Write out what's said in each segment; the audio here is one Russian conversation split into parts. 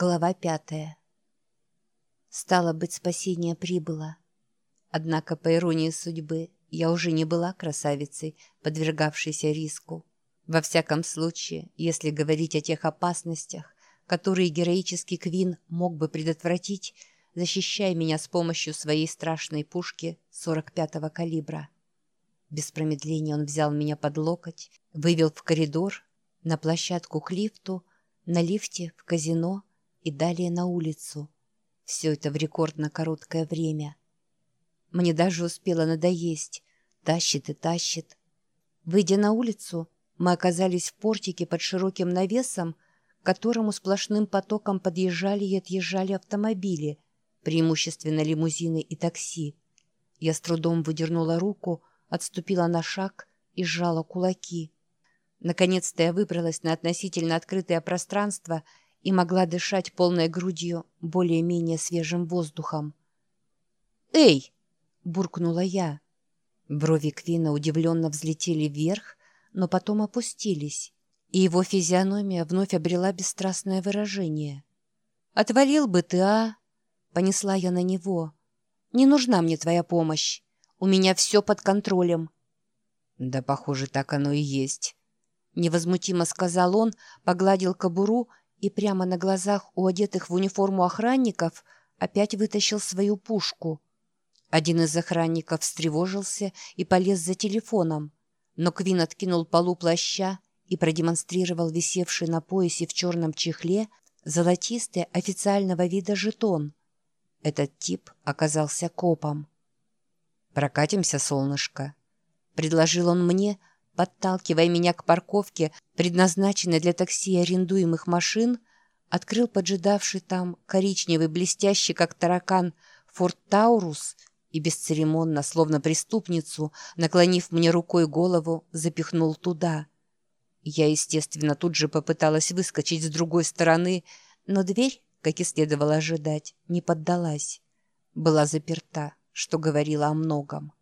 Глава пятая. Стало быть, спасение прибыло. Однако, по иронии судьбы, я уже не была красавицей, подвергавшейся риску. Во всяком случае, если говорить о тех опасностях, которые героический Квин мог бы предотвратить, защищая меня с помощью своей страшной пушки 45-го калибра. Без промедления он взял меня под локоть, вывел в коридор, на площадку к лифту, на лифте в казино — и далее на улицу. Все это в рекордно короткое время. Мне даже успело надоесть. Тащит и тащит. Выйдя на улицу, мы оказались в портике под широким навесом, к которому сплошным потоком подъезжали и отъезжали автомобили, преимущественно лимузины и такси. Я с трудом выдернула руку, отступила на шаг и сжала кулаки. Наконец-то я выбралась на относительно открытое пространство и могла дышать полной грудью более-менее свежим воздухом. «Эй!» — буркнула я. Брови Квина удивленно взлетели вверх, но потом опустились, и его физиономия вновь обрела бесстрастное выражение. «Отвалил бы ты, а?» — понесла я на него. «Не нужна мне твоя помощь. У меня все под контролем». «Да, похоже, так оно и есть», — невозмутимо сказал он, погладил кобуру и прямо на глазах у одетых в униформу охранников опять вытащил свою пушку. Один из охранников встревожился и полез за телефоном, но Квин откинул полу плаща и продемонстрировал висевший на поясе в черном чехле золотистый официального вида жетон. Этот тип оказался копом. «Прокатимся, солнышко», — предложил он мне, подталкивая меня к парковке, предназначенной для такси арендуемых машин, открыл поджидавший там коричневый, блестящий, как таракан, форт Таурус и бесцеремонно, словно преступницу, наклонив мне рукой голову, запихнул туда. Я, естественно, тут же попыталась выскочить с другой стороны, но дверь, как и следовало ожидать, не поддалась. Была заперта, что говорило о многом.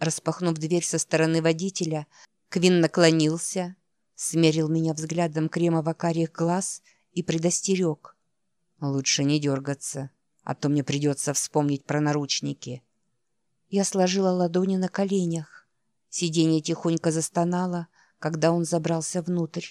Распахнув дверь со стороны водителя, Квин наклонился, смерил меня взглядом кремово-карих глаз и предостерег. «Лучше не дергаться, а то мне придется вспомнить про наручники». Я сложила ладони на коленях. Сиденье тихонько застонало, когда он забрался внутрь.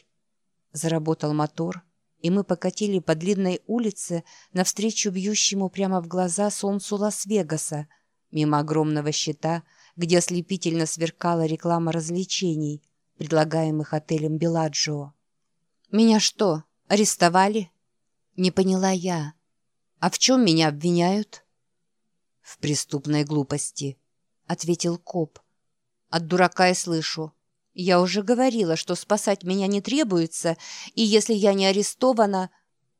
Заработал мотор, и мы покатили по длинной улице навстречу бьющему прямо в глаза солнцу Лас-Вегаса, мимо огромного щита — где ослепительно сверкала реклама развлечений, предлагаемых отелем «Беладжио». «Меня что, арестовали?» «Не поняла я. А в чем меня обвиняют?» «В преступной глупости», — ответил коп. «От дурака я слышу. Я уже говорила, что спасать меня не требуется, и если я не арестована...»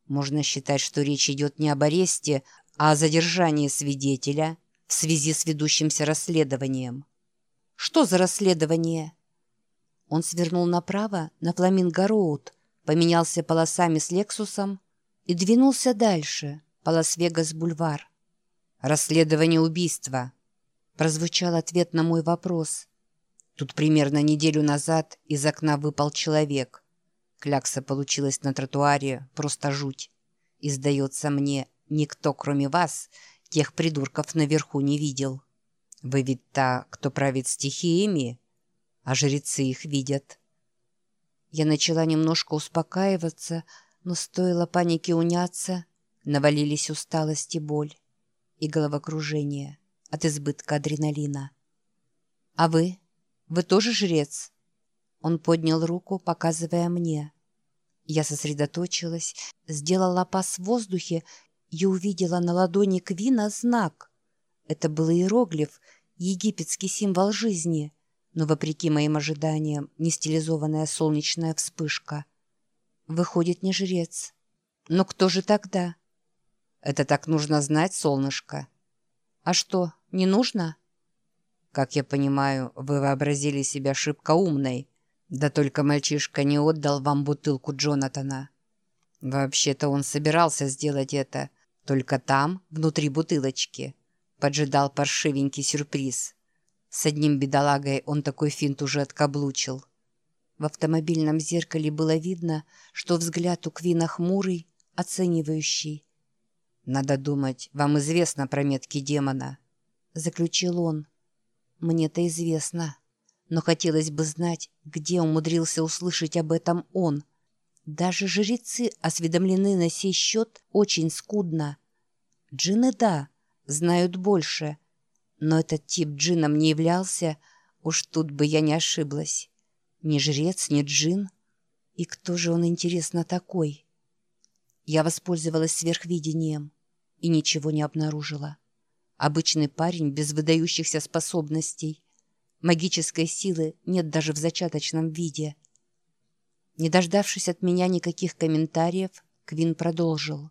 «Можно считать, что речь идет не об аресте, а о задержании свидетеля» в связи с ведущимся расследованием. «Что за расследование?» Он свернул направо на Фламинго-Роуд, поменялся полосами с Лексусом и двинулся дальше, по Лас-Вегас-Бульвар. «Расследование убийства», — прозвучал ответ на мой вопрос. Тут примерно неделю назад из окна выпал человек. Клякса получилась на тротуаре, просто жуть. И, сдается мне, никто, кроме вас, Тех придурков наверху не видел. Вы ведь та, кто правит стихиями, а жрецы их видят. Я начала немножко успокаиваться, но стоило панике уняться, навалились усталость и боль, и головокружение от избытка адреналина. «А вы? Вы тоже жрец?» Он поднял руку, показывая мне. Я сосредоточилась, сделала пас в воздухе я увидела на ладони Квина знак. Это был иероглиф, египетский символ жизни, но, вопреки моим ожиданиям, не стилизованная солнечная вспышка. Выходит, не жрец. Но кто же тогда? Это так нужно знать, солнышко. А что, не нужно? Как я понимаю, вы вообразили себя шибко умной. Да только мальчишка не отдал вам бутылку Джонатана. Вообще-то он собирался сделать это, только там, внутри бутылочки, поджидал паршивенький сюрприз. С одним бедолагой он такой финт уже откаблучил. В автомобильном зеркале было видно, что взгляд у Квина хмурый, оценивающий. «Надо думать, вам известно про метки демона», — заключил он. «Мне-то известно, но хотелось бы знать, где умудрился услышать об этом он. Даже жрецы осведомлены на сей счет очень скудно. Джины, да, знают больше, но этот тип джином не являлся, уж тут бы я не ошиблась. Ни жрец, ни джин. И кто же он, интересно, такой?» Я воспользовалась сверхвидением и ничего не обнаружила. Обычный парень без выдающихся способностей. Магической силы нет даже в зачаточном виде. Не дождавшись от меня никаких комментариев, Квин продолжил.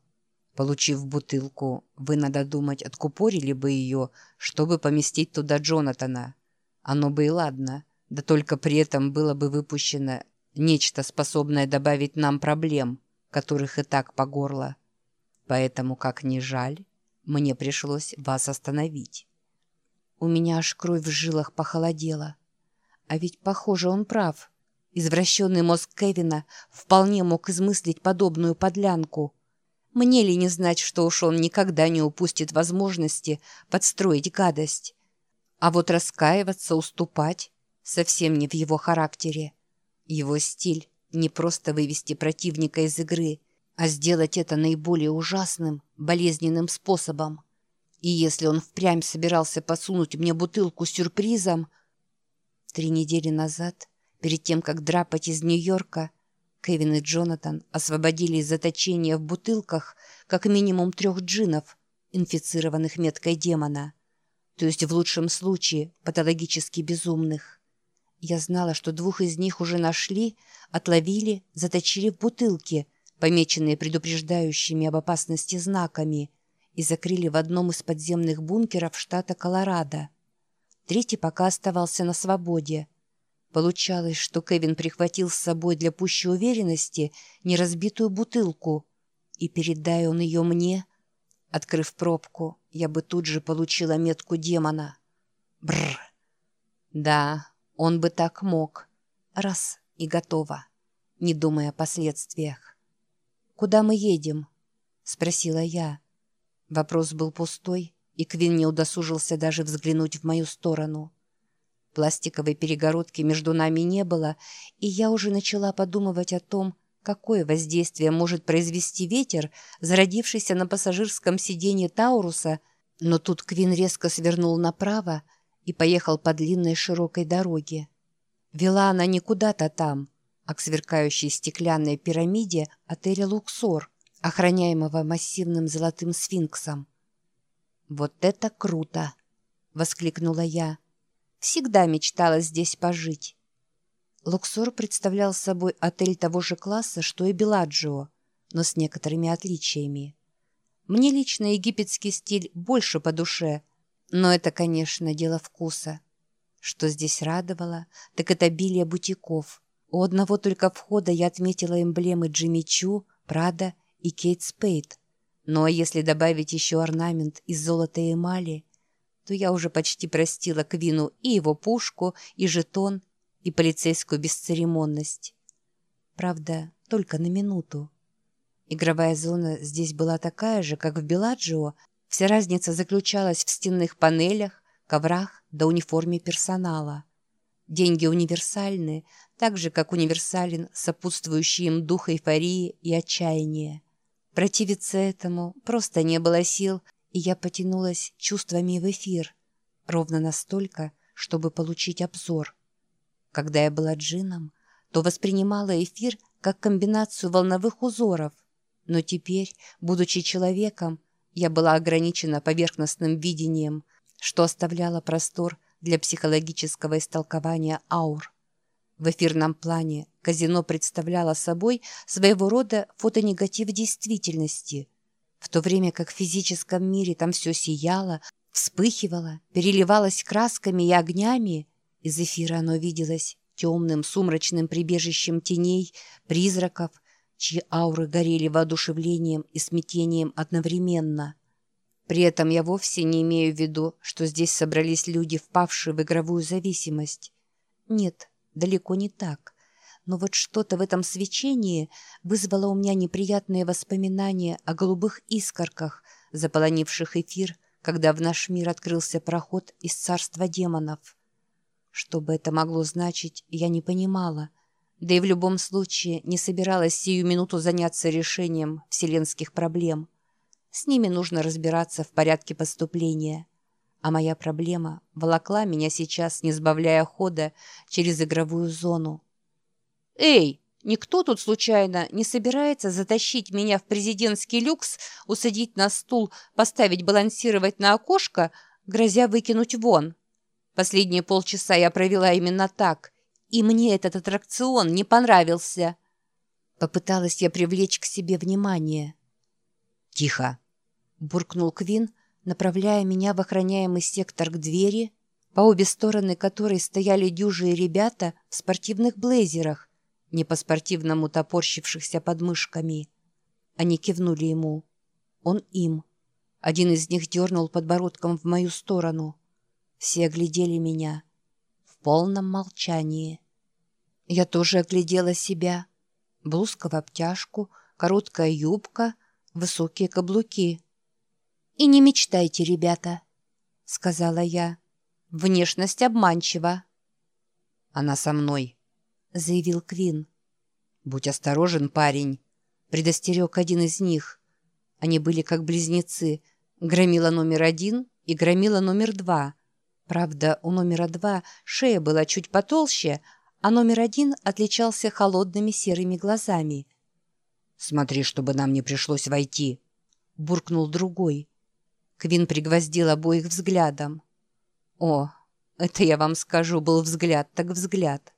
Получив бутылку, вы, надо думать, откупорили бы ее, чтобы поместить туда Джонатана. Оно бы и ладно, да только при этом было бы выпущено нечто, способное добавить нам проблем, которых и так по горло. Поэтому, как ни жаль, мне пришлось вас остановить. У меня аж кровь в жилах похолодела. А ведь, похоже, он прав. Извращенный мозг Кевина вполне мог измыслить подобную подлянку. Мне ли не знать, что уж он никогда не упустит возможности подстроить гадость? А вот раскаиваться, уступать совсем не в его характере. Его стиль — не просто вывести противника из игры — а сделать это наиболее ужасным, болезненным способом. И если он впрямь собирался подсунуть мне бутылку с сюрпризом... Три недели назад, перед тем, как драпать из Нью-Йорка, Кевин и Джонатан освободили из заточения в бутылках как минимум трех джинов, инфицированных меткой демона, то есть в лучшем случае патологически безумных. Я знала, что двух из них уже нашли, отловили, заточили в бутылки — помеченные предупреждающими об опасности знаками, и закрыли в одном из подземных бункеров штата Колорадо. Третий пока оставался на свободе. Получалось, что Кевин прихватил с собой для пущей уверенности неразбитую бутылку, и, передая он ее мне, открыв пробку, я бы тут же получила метку демона. Бррр. Да, он бы так мог. Раз и готово, не думая о последствиях. «Куда мы едем?» — спросила я. Вопрос был пустой, и Квин не удосужился даже взглянуть в мою сторону. Пластиковой перегородки между нами не было, и я уже начала подумывать о том, какое воздействие может произвести ветер, зародившийся на пассажирском сиденье Тауруса, но тут Квин резко свернул направо и поехал по длинной широкой дороге. Вела она не куда-то там, а к сверкающей стеклянной пирамиде отеля «Луксор», охраняемого массивным золотым сфинксом. «Вот это круто!» — воскликнула я. «Всегда мечтала здесь пожить». «Луксор» представлял собой отель того же класса, что и «Беладжио», но с некоторыми отличиями. Мне лично египетский стиль больше по душе, но это, конечно, дело вкуса. Что здесь радовало, так это обилие бутиков — у одного только входа я отметила эмблемы Джимми Чу, Прада и Кейт Спейд. Ну а если добавить еще орнамент из золота и эмали, то я уже почти простила Квину и его пушку, и жетон, и полицейскую бесцеремонность. Правда, только на минуту. Игровая зона здесь была такая же, как в Беладжио, вся разница заключалась в стенных панелях, коврах да униформе персонала. Деньги универсальны, так же, как универсален сопутствующий им дух эйфории и отчаяния. Противиться этому просто не было сил, и я потянулась чувствами в эфир, ровно настолько, чтобы получить обзор. Когда я была джином, то воспринимала эфир как комбинацию волновых узоров, но теперь, будучи человеком, я была ограничена поверхностным видением, что оставляло простор для психологического истолкования аур. В эфирном плане казино представляло собой своего рода фотонегатив действительности, в то время как в физическом мире там все сияло, вспыхивало, переливалось красками и огнями, из эфира оно виделось темным сумрачным прибежищем теней, призраков, чьи ауры горели воодушевлением и смятением одновременно. При этом я вовсе не имею в виду, что здесь собрались люди, впавшие в игровую зависимость. Нет, далеко не так. Но вот что-то в этом свечении вызвало у меня неприятные воспоминания о голубых искорках, заполонивших эфир, когда в наш мир открылся проход из царства демонов. Что бы это могло значить, я не понимала, да и в любом случае не собиралась сию минуту заняться решением вселенских проблем. С ними нужно разбираться в порядке поступления. А моя проблема волокла меня сейчас, не сбавляя хода, через игровую зону. «Эй, никто тут случайно не собирается затащить меня в президентский люкс, усадить на стул, поставить балансировать на окошко, грозя выкинуть вон? Последние полчаса я провела именно так, и мне этот аттракцион не понравился». Попыталась я привлечь к себе внимание. «Тихо!» — буркнул Квин, направляя меня в охраняемый сектор к двери, по обе стороны которой стояли дюжие ребята в спортивных блейзерах, не по-спортивному топорщившихся подмышками. Они кивнули ему. Он им. Один из них дернул подбородком в мою сторону. Все оглядели меня. В полном молчании. Я тоже оглядела себя. Блузка в обтяжку, короткая юбка, высокие каблуки. «И не мечтайте, ребята», — сказала я. «Внешность обманчива». «Она со мной», — заявил Квин. «Будь осторожен, парень», — предостерег один из них. Они были как близнецы, громила номер один и громила номер два. Правда, у номера два шея была чуть потолще, а номер один отличался холодными серыми глазами. «Смотри, чтобы нам не пришлось войти», — буркнул другой. Квин пригвоздил обоих взглядом. «О, это я вам скажу, был взгляд так взгляд».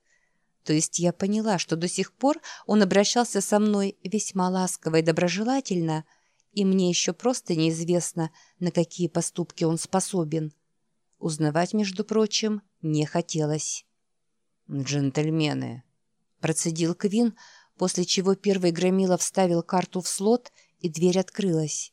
То есть я поняла, что до сих пор он обращался со мной весьма ласково и доброжелательно, и мне еще просто неизвестно, на какие поступки он способен. Узнавать, между прочим, не хотелось. «Джентльмены», — процедил Квин, после чего первый Громила вставил карту в слот, и дверь открылась.